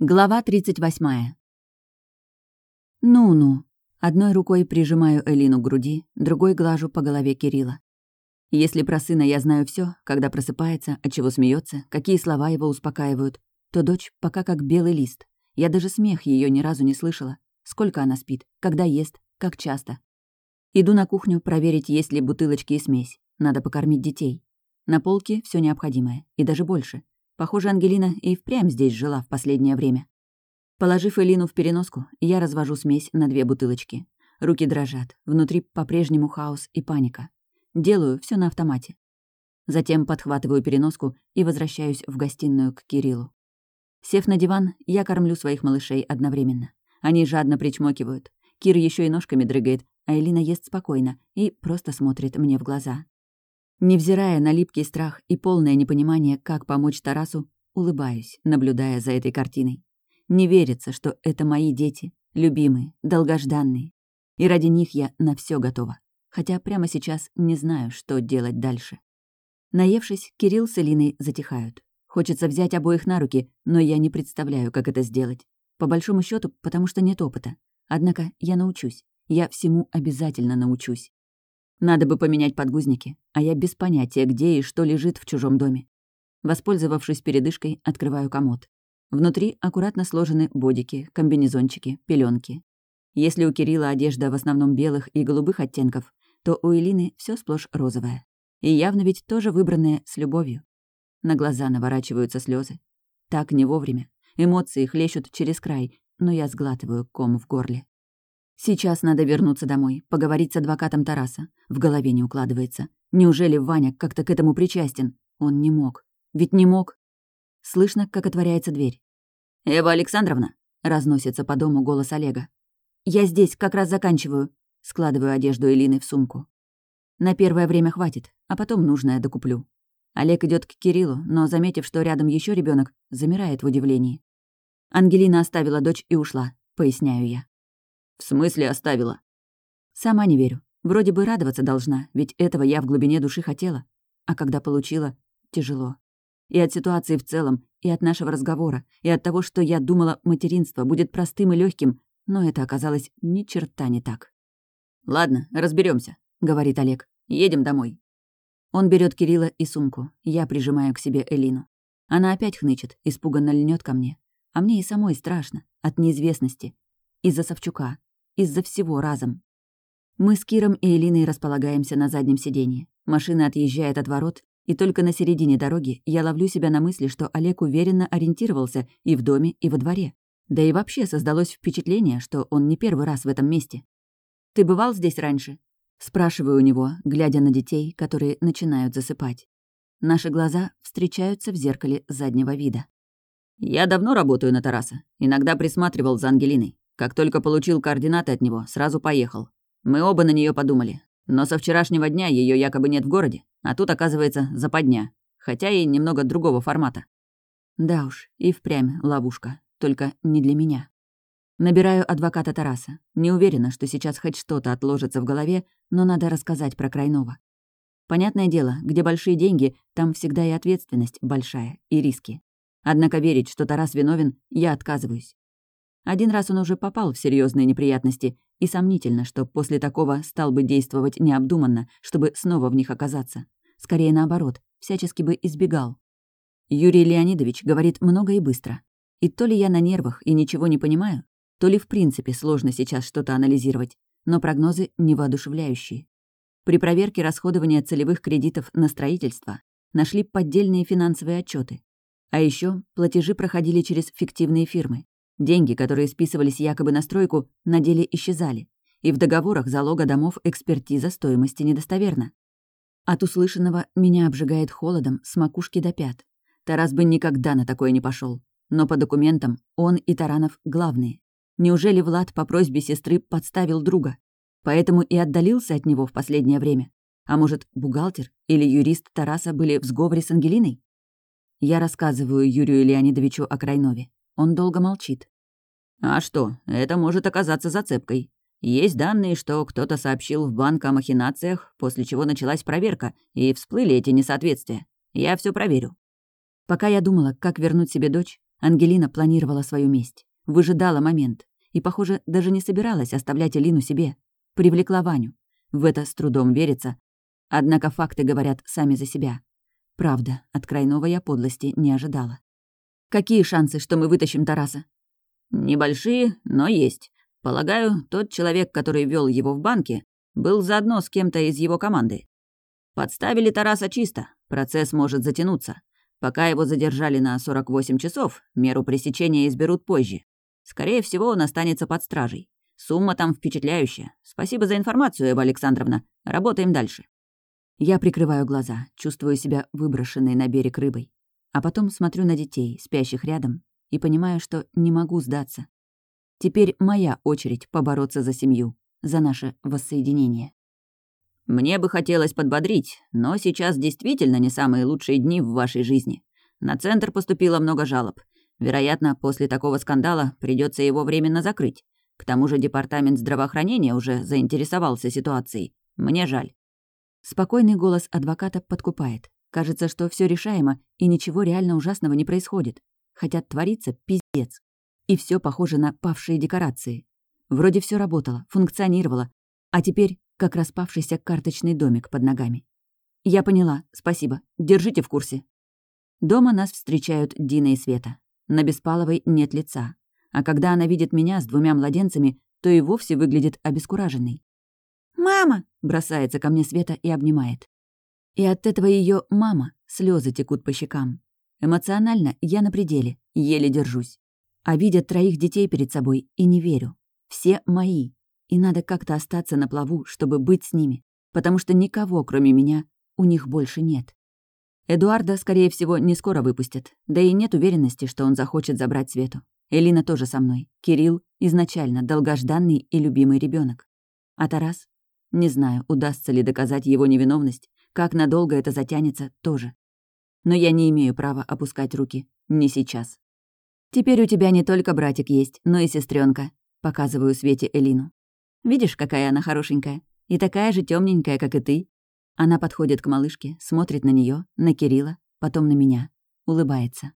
Глава 38. Ну-ну. Одной рукой прижимаю Элину к груди, другой глажу по голове Кирилла. Если про сына я знаю все, когда просыпается, от чего смеется, какие слова его успокаивают, то дочь пока как белый лист. Я даже смех ее ни разу не слышала. Сколько она спит, когда ест, как часто. Иду на кухню проверить, есть ли бутылочки и смесь. Надо покормить детей. На полке все необходимое, и даже больше. Похоже, Ангелина и впрямь здесь жила в последнее время. Положив Элину в переноску, я развожу смесь на две бутылочки. Руки дрожат, внутри по-прежнему хаос и паника. Делаю все на автомате. Затем подхватываю переноску и возвращаюсь в гостиную к Кириллу. Сев на диван, я кормлю своих малышей одновременно. Они жадно причмокивают. Кир еще и ножками дрыгает, а Элина ест спокойно и просто смотрит мне в глаза. Невзирая на липкий страх и полное непонимание, как помочь Тарасу, улыбаюсь, наблюдая за этой картиной. Не верится, что это мои дети, любимые, долгожданные. И ради них я на все готова. Хотя прямо сейчас не знаю, что делать дальше. Наевшись, Кирилл с Элиной затихают. Хочется взять обоих на руки, но я не представляю, как это сделать. По большому счету, потому что нет опыта. Однако я научусь. Я всему обязательно научусь. Надо бы поменять подгузники, а я без понятия, где и что лежит в чужом доме. Воспользовавшись передышкой, открываю комод. Внутри аккуратно сложены бодики, комбинезончики, пеленки. Если у Кирилла одежда в основном белых и голубых оттенков, то у Элины все сплошь розовое. И явно ведь тоже выбранное с любовью. На глаза наворачиваются слезы. Так не вовремя. Эмоции хлещут через край, но я сглатываю ком в горле. Сейчас надо вернуться домой, поговорить с адвокатом Тараса. В голове не укладывается. Неужели Ваня как-то к этому причастен? Он не мог. Ведь не мог. Слышно, как отворяется дверь. «Эва Александровна!» — разносится по дому голос Олега. «Я здесь, как раз заканчиваю». Складываю одежду Элины в сумку. На первое время хватит, а потом нужное докуплю. Олег идет к Кириллу, но, заметив, что рядом еще ребенок, замирает в удивлении. Ангелина оставила дочь и ушла, поясняю я. «В смысле оставила?» «Сама не верю. Вроде бы радоваться должна, ведь этого я в глубине души хотела. А когда получила, тяжело. И от ситуации в целом, и от нашего разговора, и от того, что я думала, материнство будет простым и легким, но это оказалось ни черта не так. «Ладно, разберемся, говорит Олег. «Едем домой». Он берет Кирилла и сумку. Я прижимаю к себе Элину. Она опять хнычет, испуганно льнет ко мне. А мне и самой страшно, от неизвестности. Из-за Савчука. Из-за всего разом. Мы с Киром и Элиной располагаемся на заднем сиденье. Машина отъезжает от ворот, и только на середине дороги я ловлю себя на мысли, что Олег уверенно ориентировался и в доме, и во дворе. Да и вообще создалось впечатление, что он не первый раз в этом месте. «Ты бывал здесь раньше?» Спрашиваю у него, глядя на детей, которые начинают засыпать. Наши глаза встречаются в зеркале заднего вида. «Я давно работаю на Тараса. Иногда присматривал за Ангелиной. Как только получил координаты от него, сразу поехал. Мы оба на нее подумали. Но со вчерашнего дня ее якобы нет в городе, а тут, оказывается, западня. Хотя и немного другого формата. Да уж, и впрямь ловушка. Только не для меня. Набираю адвоката Тараса. Не уверена, что сейчас хоть что-то отложится в голове, но надо рассказать про Крайнова. Понятное дело, где большие деньги, там всегда и ответственность большая, и риски. Однако верить, что Тарас виновен, я отказываюсь. Один раз он уже попал в серьезные неприятности, и сомнительно, что после такого стал бы действовать необдуманно, чтобы снова в них оказаться. Скорее наоборот, всячески бы избегал. Юрий Леонидович говорит много и быстро. И то ли я на нервах и ничего не понимаю, то ли в принципе сложно сейчас что-то анализировать, но прогнозы невоодушевляющие. При проверке расходования целевых кредитов на строительство нашли поддельные финансовые отчеты. А еще платежи проходили через фиктивные фирмы. Деньги, которые списывались якобы на стройку, на деле исчезали. И в договорах залога домов экспертиза стоимости недостоверна. От услышанного меня обжигает холодом с макушки до пят. Тарас бы никогда на такое не пошел. Но по документам он и Таранов главные. Неужели Влад по просьбе сестры подставил друга? Поэтому и отдалился от него в последнее время. А может, бухгалтер или юрист Тараса были в сговоре с Ангелиной? Я рассказываю Юрию Леонидовичу о Крайнове. Он долго молчит. «А что, это может оказаться зацепкой. Есть данные, что кто-то сообщил в банк о махинациях, после чего началась проверка, и всплыли эти несоответствия. Я все проверю». Пока я думала, как вернуть себе дочь, Ангелина планировала свою месть, выжидала момент и, похоже, даже не собиралась оставлять Элину себе. Привлекла Ваню. В это с трудом верится. Однако факты говорят сами за себя. Правда, от крайного я подлости не ожидала. «Какие шансы, что мы вытащим Тараса?» «Небольшие, но есть. Полагаю, тот человек, который вел его в банке, был заодно с кем-то из его команды. Подставили Тараса чисто, процесс может затянуться. Пока его задержали на 48 часов, меру пресечения изберут позже. Скорее всего, он останется под стражей. Сумма там впечатляющая. Спасибо за информацию, Эва Александровна. Работаем дальше. Я прикрываю глаза, чувствую себя выброшенной на берег рыбой. А потом смотрю на детей, спящих рядом, и понимаю, что не могу сдаться. Теперь моя очередь побороться за семью, за наше воссоединение. Мне бы хотелось подбодрить, но сейчас действительно не самые лучшие дни в вашей жизни. На центр поступило много жалоб. Вероятно, после такого скандала придется его временно закрыть. К тому же департамент здравоохранения уже заинтересовался ситуацией. Мне жаль. Спокойный голос адвоката подкупает. Кажется, что все решаемо, и ничего реально ужасного не происходит. Хотя творится пиздец. И все похоже на павшие декорации. Вроде все работало, функционировало. А теперь как распавшийся карточный домик под ногами. «Я поняла, спасибо. Держите в курсе». Дома нас встречают Дина и Света. На Беспаловой нет лица. А когда она видит меня с двумя младенцами, то и вовсе выглядит обескураженной. «Мама!» — бросается ко мне Света и обнимает. И от этого ее мама слезы текут по щекам. Эмоционально я на пределе, еле держусь. А видя троих детей перед собой и не верю. Все мои, и надо как-то остаться на плаву, чтобы быть с ними, потому что никого, кроме меня, у них больше нет. Эдуарда, скорее всего, не скоро выпустят, да и нет уверенности, что он захочет забрать Свету. Элина тоже со мной. Кирилл изначально долгожданный и любимый ребенок. А Тарас? Не знаю, удастся ли доказать его невиновность, как надолго это затянется, тоже. Но я не имею права опускать руки. Не сейчас. Теперь у тебя не только братик есть, но и сестренка. Показываю Свете Элину. Видишь, какая она хорошенькая? И такая же темненькая, как и ты». Она подходит к малышке, смотрит на нее, на Кирилла, потом на меня. Улыбается.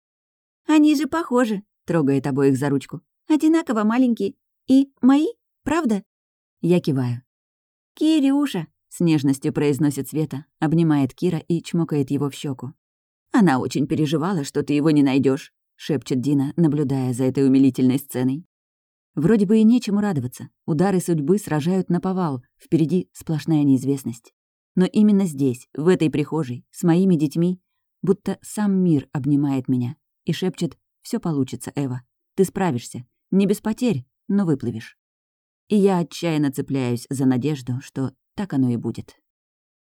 «Они же похожи», — трогает обоих за ручку. «Одинаково маленькие. И мои, правда?» Я киваю. «Кирюша», — с нежностью произносит Света, обнимает Кира и чмокает его в щеку. «Она очень переживала, что ты его не найдешь, шепчет Дина, наблюдая за этой умилительной сценой. Вроде бы и нечему радоваться. Удары судьбы сражают на повал, впереди сплошная неизвестность. Но именно здесь, в этой прихожей, с моими детьми, будто сам мир обнимает меня и шепчет «Все получится, Эва. Ты справишься. Не без потерь, но выплывешь». И я отчаянно цепляюсь за надежду, что так оно и будет.